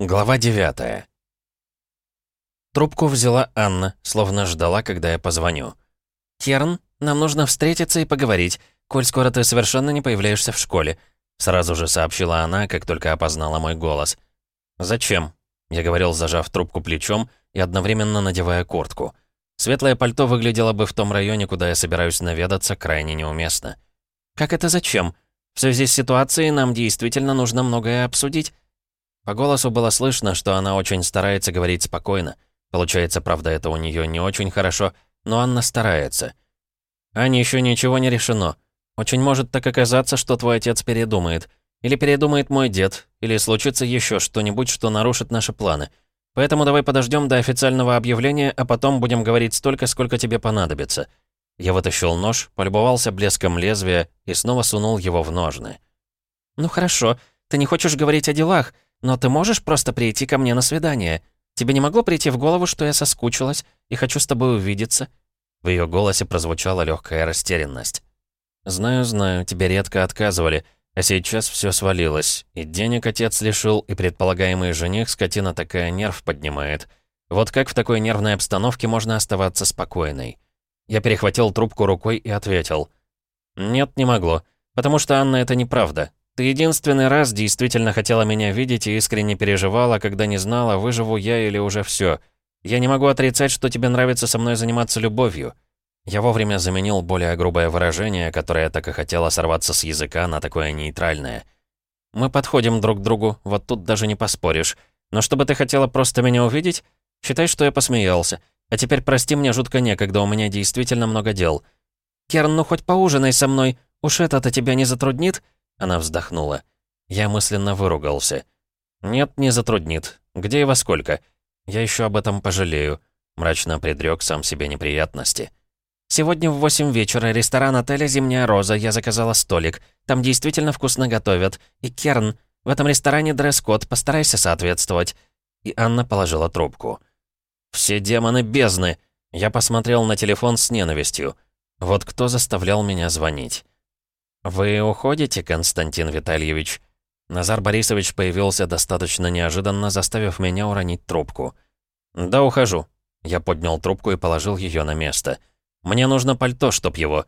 Глава 9 Трубку взяла Анна, словно ждала, когда я позвоню. «Керн, нам нужно встретиться и поговорить, коль скоро ты совершенно не появляешься в школе», сразу же сообщила она, как только опознала мой голос. «Зачем?» Я говорил, зажав трубку плечом и одновременно надевая куртку. Светлое пальто выглядело бы в том районе, куда я собираюсь наведаться, крайне неуместно. «Как это зачем? В связи с ситуацией нам действительно нужно многое обсудить». По голосу было слышно, что она очень старается говорить спокойно. Получается, правда, это у нее не очень хорошо, но Анна старается. «Аня, еще ничего не решено. Очень может так оказаться, что твой отец передумает. Или передумает мой дед, или случится еще что-нибудь, что нарушит наши планы. Поэтому давай подождем до официального объявления, а потом будем говорить столько, сколько тебе понадобится». Я вытащил нож, полюбовался блеском лезвия и снова сунул его в ножны. «Ну хорошо, ты не хочешь говорить о делах, но ты можешь просто прийти ко мне на свидание? Тебе не могло прийти в голову, что я соскучилась и хочу с тобой увидеться?» В ее голосе прозвучала легкая растерянность. «Знаю, знаю, тебе редко отказывали, а сейчас все свалилось. И денег отец лишил, и предполагаемый жених скотина такая нерв поднимает. Вот как в такой нервной обстановке можно оставаться спокойной?» Я перехватил трубку рукой и ответил. «Нет, не могло. Потому что, Анна, это неправда. Ты единственный раз действительно хотела меня видеть и искренне переживала, когда не знала, выживу я или уже все. Я не могу отрицать, что тебе нравится со мной заниматься любовью». Я вовремя заменил более грубое выражение, которое так и хотело сорваться с языка на такое нейтральное. «Мы подходим друг к другу, вот тут даже не поспоришь. Но чтобы ты хотела просто меня увидеть, считай, что я посмеялся. А теперь прости, мне жутко некогда, у меня действительно много дел». «Керн, ну хоть поужинай со мной, уж это-то тебя не затруднит?» Она вздохнула. Я мысленно выругался. «Нет, не затруднит. Где и во сколько? Я еще об этом пожалею», — мрачно предрек сам себе неприятности. «Сегодня в восемь вечера ресторан отеля «Зимняя роза» я заказала столик. Там действительно вкусно готовят. И Керн, в этом ресторане дресс-код, постарайся соответствовать». И Анна положила трубку. «Все демоны бездны!» Я посмотрел на телефон с ненавистью. Вот кто заставлял меня звонить. «Вы уходите, Константин Витальевич?» Назар Борисович появился достаточно неожиданно, заставив меня уронить трубку. «Да, ухожу». Я поднял трубку и положил ее на место. «Мне нужно пальто, чтоб его...»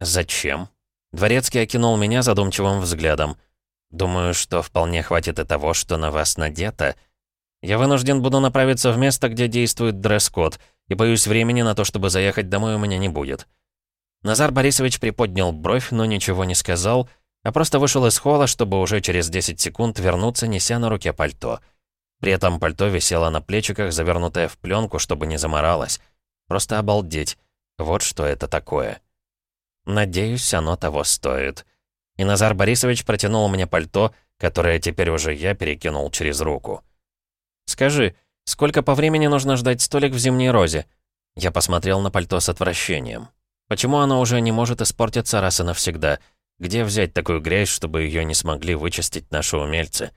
«Зачем?» Дворецкий окинул меня задумчивым взглядом. «Думаю, что вполне хватит и того, что на вас надето. Я вынужден буду направиться в место, где действует дресс-код, и боюсь, времени на то, чтобы заехать домой, у меня не будет. Назар Борисович приподнял бровь, но ничего не сказал, а просто вышел из холла, чтобы уже через 10 секунд вернуться, неся на руке пальто. При этом пальто висело на плечиках, завернутое в пленку, чтобы не заморалось. Просто обалдеть. Вот что это такое. Надеюсь, оно того стоит. И Назар Борисович протянул мне пальто, которое теперь уже я перекинул через руку. «Скажи, сколько по времени нужно ждать столик в зимней розе?» Я посмотрел на пальто с отвращением. Почему она уже не может испортиться раз и навсегда? Где взять такую грязь, чтобы ее не смогли вычистить наши умельцы?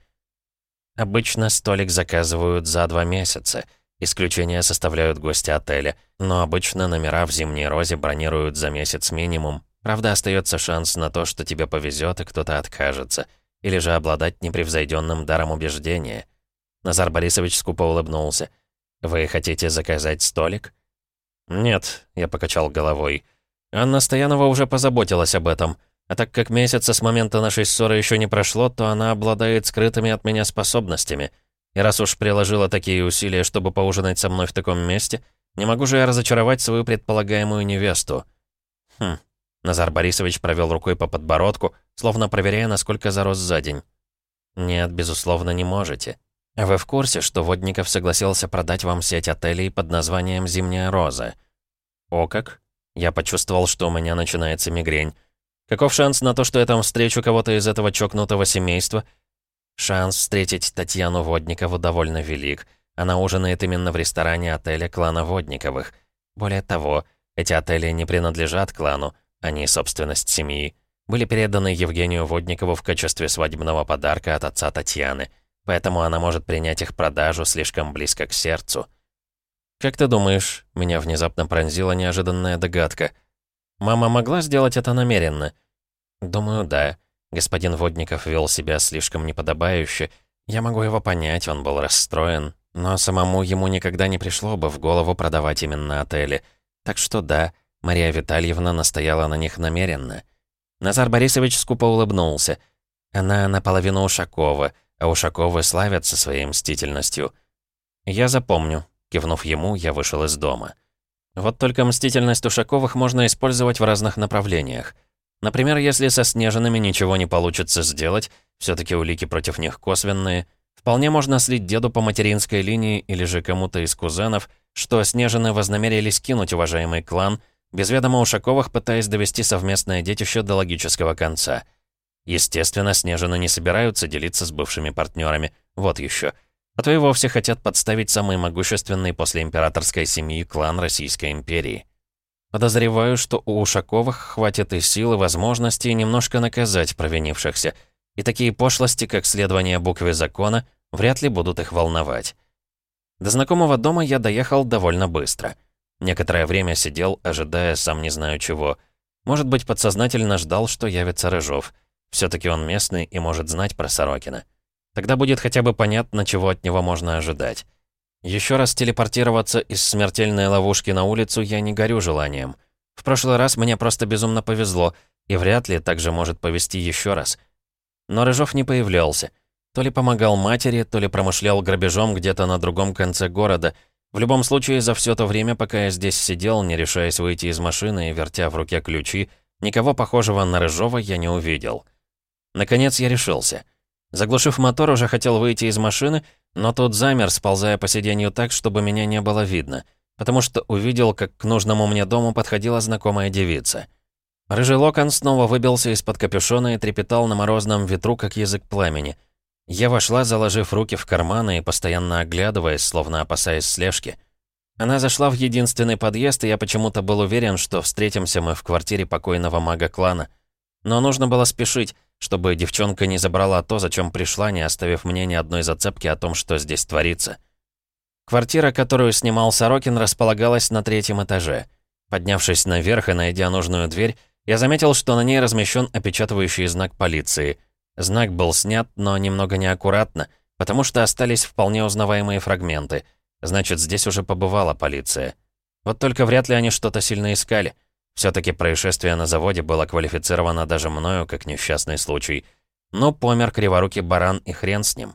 Обычно столик заказывают за два месяца. Исключения составляют гости отеля, но обычно номера в «Зимней розе» бронируют за месяц минимум. Правда, остается шанс на то, что тебе повезет и кто-то откажется. Или же обладать непревзойденным даром убеждения. Назар Борисович скупо улыбнулся. «Вы хотите заказать столик?» «Нет», — я покачал головой. Анна Стоянова уже позаботилась об этом. А так как месяца с момента нашей ссоры еще не прошло, то она обладает скрытыми от меня способностями. И раз уж приложила такие усилия, чтобы поужинать со мной в таком месте, не могу же я разочаровать свою предполагаемую невесту. Хм. Назар Борисович провел рукой по подбородку, словно проверяя, насколько зарос за день. «Нет, безусловно, не можете. Вы в курсе, что Водников согласился продать вам сеть отелей под названием «Зимняя роза»?» «О как? Я почувствовал, что у меня начинается мигрень. Каков шанс на то, что я там встречу кого-то из этого чокнутого семейства? Шанс встретить Татьяну Водникову довольно велик. Она ужинает именно в ресторане отеля клана Водниковых. Более того, эти отели не принадлежат клану, они собственность семьи. Были переданы Евгению Водникову в качестве свадебного подарка от отца Татьяны. Поэтому она может принять их продажу слишком близко к сердцу. «Как ты думаешь?» — меня внезапно пронзила неожиданная догадка. «Мама могла сделать это намеренно?» «Думаю, да. Господин Водников вел себя слишком неподобающе. Я могу его понять, он был расстроен, но самому ему никогда не пришло бы в голову продавать именно отели. Так что да, Мария Витальевна настояла на них намеренно. Назар Борисович скупо улыбнулся. Она наполовину Ушакова, а Ушаковы славятся своей мстительностью. «Я запомню», — кивнув ему, я вышел из дома. Вот только мстительность Ушаковых можно использовать в разных направлениях. Например, если со Снежинами ничего не получится сделать, все таки улики против них косвенные, вполне можно слить деду по материнской линии или же кому-то из кузенов, что Снежины вознамерились кинуть уважаемый клан, без ведома Ушаковых пытаясь довести совместное детище до логического конца. Естественно, Снежины не собираются делиться с бывшими партнерами. Вот еще. А то и вовсе хотят подставить самый могущественный после императорской семьи клан Российской империи. Подозреваю, что у Ушаковых хватит и сил, и возможностей немножко наказать провинившихся. И такие пошлости, как следование букве закона, вряд ли будут их волновать. До знакомого дома я доехал довольно быстро. Некоторое время сидел, ожидая сам не знаю чего. Может быть, подсознательно ждал, что явится Рыжов. все таки он местный и может знать про Сорокина. Тогда будет хотя бы понятно, чего от него можно ожидать. Еще раз телепортироваться из смертельной ловушки на улицу я не горю желанием. В прошлый раз мне просто безумно повезло, и вряд ли так же может повезти еще раз. Но Рыжов не появлялся. То ли помогал матери, то ли промышлял грабежом где-то на другом конце города. В любом случае, за все то время, пока я здесь сидел, не решаясь выйти из машины и вертя в руке ключи, никого похожего на Рыжова я не увидел. Наконец я решился. Заглушив мотор, уже хотел выйти из машины, но тут замер, сползая по сиденью так, чтобы меня не было видно, потому что увидел, как к нужному мне дому подходила знакомая девица. Рыжий локон снова выбился из-под капюшона и трепетал на морозном ветру, как язык пламени. Я вошла, заложив руки в карманы и постоянно оглядываясь, словно опасаясь слежки. Она зашла в единственный подъезд, и я почему-то был уверен, что встретимся мы в квартире покойного мага клана. Но нужно было спешить, чтобы девчонка не забрала то, зачем пришла, не оставив мне ни одной зацепки о том, что здесь творится. Квартира, которую снимал Сорокин, располагалась на третьем этаже. Поднявшись наверх и найдя нужную дверь, я заметил, что на ней размещен опечатывающий знак полиции. Знак был снят, но немного неаккуратно, потому что остались вполне узнаваемые фрагменты. Значит, здесь уже побывала полиция. Вот только вряд ли они что-то сильно искали. Все-таки происшествие на заводе было квалифицировано даже мною как несчастный случай. Но помер криворукий баран и хрен с ним.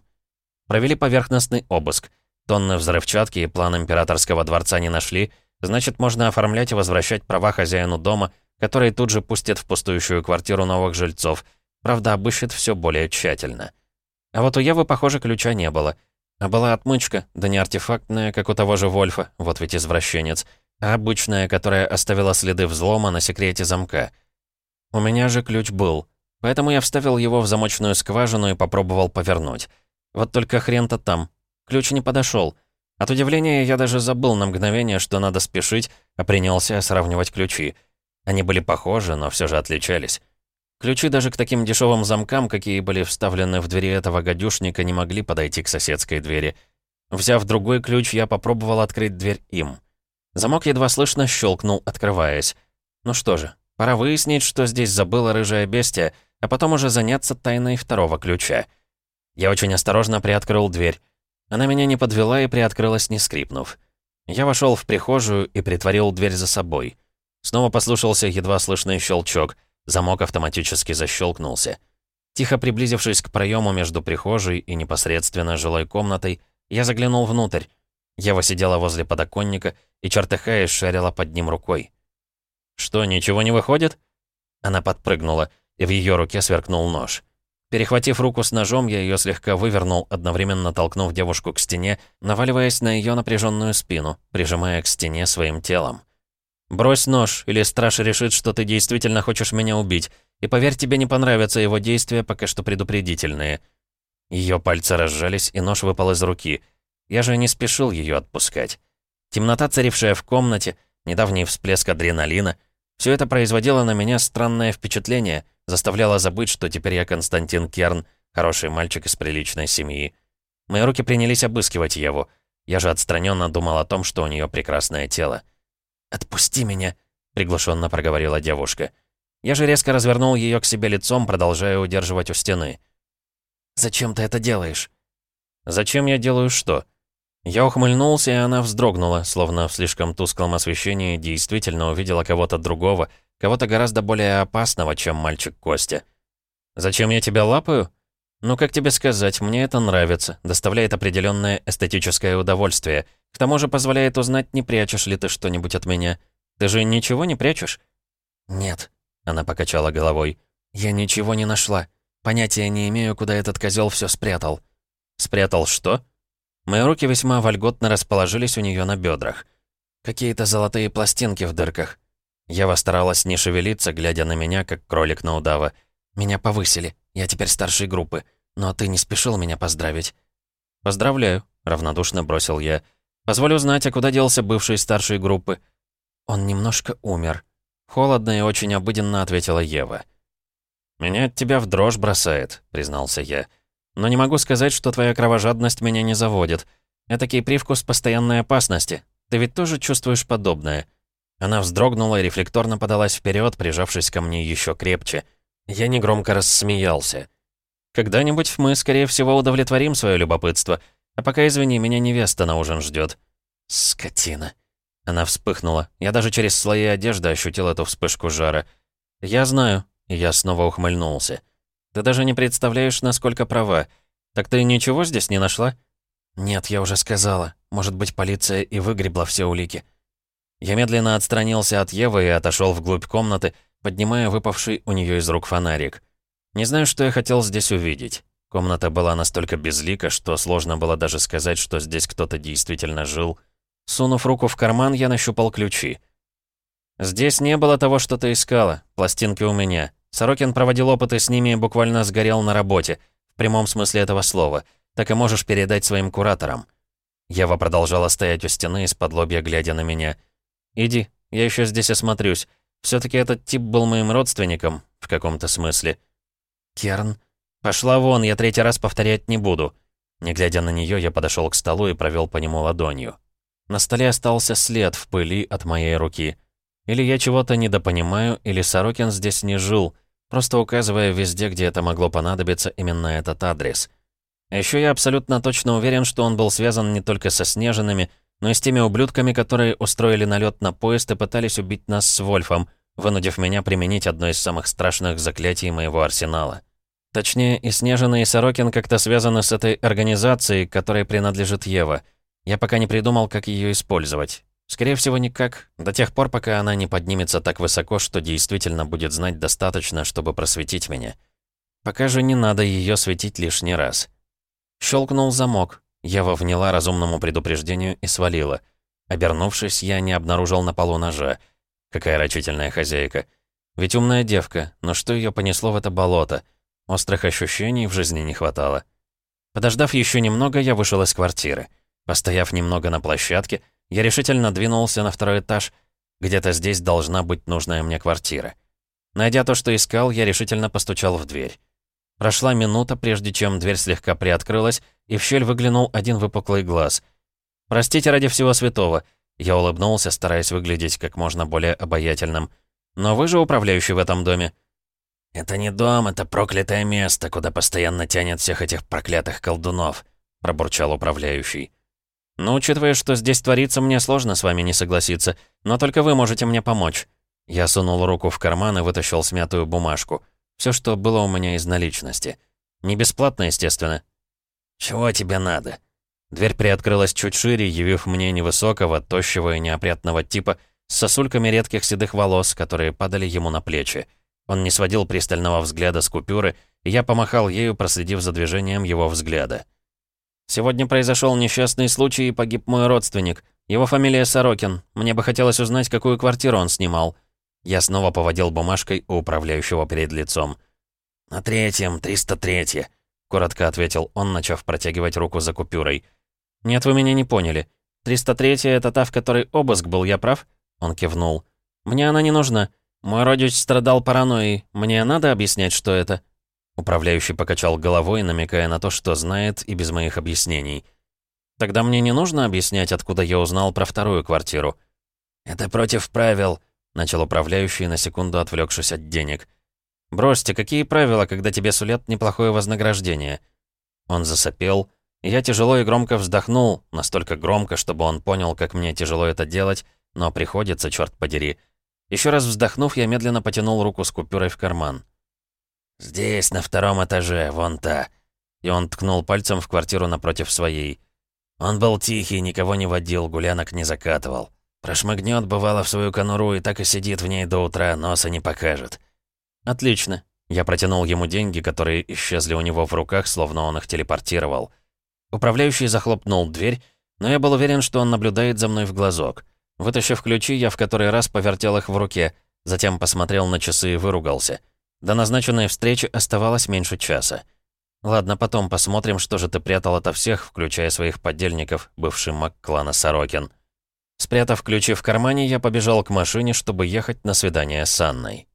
Провели поверхностный обыск. Тонны взрывчатки и план императорского дворца не нашли, значит, можно оформлять и возвращать права хозяину дома, который тут же пустит в пустующую квартиру новых жильцов, правда, обыщет все более тщательно. А вот у Евы, похоже, ключа не было. А была отмычка, да не артефактная, как у того же Вольфа, вот ведь извращенец, обычная, которая оставила следы взлома на секрете замка. У меня же ключ был, поэтому я вставил его в замочную скважину и попробовал повернуть. Вот только хрен-то там. Ключ не подошел. От удивления я даже забыл на мгновение, что надо спешить, а принялся сравнивать ключи. Они были похожи, но все же отличались. Ключи даже к таким дешевым замкам, какие были вставлены в двери этого гадюшника, не могли подойти к соседской двери. Взяв другой ключ, я попробовал открыть дверь им. Замок едва слышно щелкнул, открываясь. Ну что же, пора выяснить, что здесь забыла рыжая бестия, а потом уже заняться тайной второго ключа. Я очень осторожно приоткрыл дверь. Она меня не подвела и приоткрылась, не скрипнув. Я вошел в прихожую и притворил дверь за собой. Снова послушался едва слышный щелчок. Замок автоматически защелкнулся. Тихо приблизившись к проему между прихожей и непосредственно жилой комнатой, я заглянул внутрь. Ева сидела возле подоконника и, чертыхаясь, шарила под ним рукой. «Что, ничего не выходит?» Она подпрыгнула, и в ее руке сверкнул нож. Перехватив руку с ножом, я ее слегка вывернул, одновременно толкнув девушку к стене, наваливаясь на ее напряженную спину, прижимая к стене своим телом. «Брось нож, или страж решит, что ты действительно хочешь меня убить, и поверь, тебе не понравятся его действия, пока что предупредительные». Ее пальцы разжались, и нож выпал из руки — я же не спешил ее отпускать. Темнота, царившая в комнате, недавний всплеск адреналина, все это производило на меня странное впечатление, заставляло забыть, что теперь я Константин Керн, хороший мальчик из приличной семьи. Мои руки принялись обыскивать его. Я же отстраненно думал о том, что у нее прекрасное тело. «Отпусти меня», — приглушенно проговорила девушка. Я же резко развернул ее к себе лицом, продолжая удерживать у стены. «Зачем ты это делаешь?» «Зачем я делаю что?» Я ухмыльнулся, и она вздрогнула, словно в слишком тусклом освещении действительно увидела кого-то другого, кого-то гораздо более опасного, чем мальчик Костя. «Зачем я тебя лапаю?» «Ну, как тебе сказать, мне это нравится, доставляет определенное эстетическое удовольствие. К тому же позволяет узнать, не прячешь ли ты что-нибудь от меня. Ты же ничего не прячешь?» «Нет», — она покачала головой. «Я ничего не нашла. Понятия не имею, куда этот козел все спрятал». «Спрятал что?» Мои руки весьма вольготно расположились у нее на бедрах. Какие-то золотые пластинки в дырках. Ева старалась не шевелиться, глядя на меня, как кролик на удава. «Меня повысили. Я теперь старшей группы. Но ты не спешил меня поздравить». «Поздравляю», — равнодушно бросил я. «Позволю знать, а куда делся бывший старшей группы?» «Он немножко умер». Холодно и очень обыденно ответила Ева. «Меня от тебя в дрожь бросает», — признался я. Но не могу сказать, что твоя кровожадность меня не заводит. Этакий привкус постоянной опасности. Ты ведь тоже чувствуешь подобное?» Она вздрогнула и рефлекторно подалась вперед, прижавшись ко мне еще крепче. Я негромко рассмеялся. «Когда-нибудь мы, скорее всего, удовлетворим свое любопытство. А пока, извини, меня невеста на ужин ждет. «Скотина!» Она вспыхнула. Я даже через слои одежды ощутил эту вспышку жара. «Я знаю». И я снова ухмыльнулся. Ты даже не представляешь, насколько права. Так ты ничего здесь не нашла?» «Нет, я уже сказала. Может быть, полиция и выгребла все улики». Я медленно отстранился от Евы и отошел вглубь комнаты, поднимая выпавший у нее из рук фонарик. Не знаю, что я хотел здесь увидеть. Комната была настолько безлика, что сложно было даже сказать, что здесь кто-то действительно жил. Сунув руку в карман, я нащупал ключи. «Здесь не было того, что ты искала. Пластинки у меня. Сорокин проводил опыты с ними и буквально сгорел на работе, в прямом смысле этого слова. Так и можешь передать своим кураторам». Ева продолжала стоять у стены, из-под лобья глядя на меня. «Иди, я еще здесь осмотрюсь. все таки этот тип был моим родственником, в каком-то смысле». «Керн?» «Пошла вон, я третий раз повторять не буду». Не глядя на нее, я подошел к столу и провел по нему ладонью. На столе остался след в пыли от моей руки. Или я чего-то недопонимаю, или Сорокин здесь не жил, просто указывая везде, где это могло понадобиться, именно этот адрес. А еще я абсолютно точно уверен, что он был связан не только со Снежинами, но и с теми ублюдками, которые устроили налет на поезд и пытались убить нас с Вольфом, вынудив меня применить одно из самых страшных заклятий моего арсенала. Точнее, и Снежина, и Сорокин как-то связаны с этой организацией, которой принадлежит Ева. Я пока не придумал, как ее использовать. Скорее всего, никак. До тех пор, пока она не поднимется так высоко, что действительно будет знать достаточно, чтобы просветить меня. Пока же не надо ее светить лишний раз. Щелкнул замок. Ева вняла разумному предупреждению и свалила. Обернувшись, я не обнаружил на полу ножа. Какая рачительная хозяйка. Ведь умная девка, но что ее понесло в это болото? Острых ощущений в жизни не хватало. Подождав еще немного, я вышел из квартиры. Постояв немного на площадке, я решительно двинулся на второй этаж. Где-то здесь должна быть нужная мне квартира. Найдя то, что искал, я решительно постучал в дверь. Прошла минута, прежде чем дверь слегка приоткрылась, и в щель выглянул один выпуклый глаз. «Простите ради всего святого», — я улыбнулся, стараясь выглядеть как можно более обаятельным. «Но вы же управляющий в этом доме». «Это не дом, это проклятое место, куда постоянно тянет всех этих проклятых колдунов», — пробурчал управляющий. «Ну, учитывая, что здесь творится, мне сложно с вами не согласиться, но только вы можете мне помочь». Я сунул руку в карман и вытащил смятую бумажку. Все, что было у меня из наличности. Не бесплатно, естественно. «Чего тебе надо?» Дверь приоткрылась чуть шире, явив мне невысокого, тощего и неопрятного типа с сосульками редких седых волос, которые падали ему на плечи. Он не сводил пристального взгляда с купюры, и я помахал ею, проследив за движением его взгляда. Сегодня произошел несчастный случай и погиб мой родственник. Его фамилия Сорокин. Мне бы хотелось узнать, какую квартиру он снимал. Я снова поводил бумажкой у управляющего перед лицом. «На третьем, 303 коротко ответил он, начав протягивать руку за купюрой. «Нет, вы меня не поняли. 303 это та, в которой обыск был, я прав?» Он кивнул. «Мне она не нужна. Мой родич страдал паранойей. Мне надо объяснять, что это?» Управляющий покачал головой, намекая на то, что знает, и без моих объяснений. «Тогда мне не нужно объяснять, откуда я узнал про вторую квартиру». «Это против правил», — начал управляющий, на секунду отвлекшись от денег. «Бросьте, какие правила, когда тебе сулят неплохое вознаграждение?» Он засопел, Я тяжело и громко вздохнул, настолько громко, чтобы он понял, как мне тяжело это делать, но приходится, черт подери. Еще раз вздохнув, я медленно потянул руку с купюрой в карман. «Здесь, на втором этаже, вон та». И он ткнул пальцем в квартиру напротив своей. Он был тихий, никого не водил, гулянок не закатывал. Прошмыгнет, бывало, в свою конуру и так и сидит в ней до утра, носа не покажет. «Отлично». Я протянул ему деньги, которые исчезли у него в руках, словно он их телепортировал. Управляющий захлопнул дверь, но я был уверен, что он наблюдает за мной в глазок. Вытащив ключи, я в который раз повертел их в руке, затем посмотрел на часы и выругался. До назначенной встречи оставалось меньше часа. Ладно, потом посмотрим, что же ты прятал ото всех, включая своих подельников, бывший маг клана Сорокин. Спрятав ключи в кармане, я побежал к машине, чтобы ехать на свидание с Анной.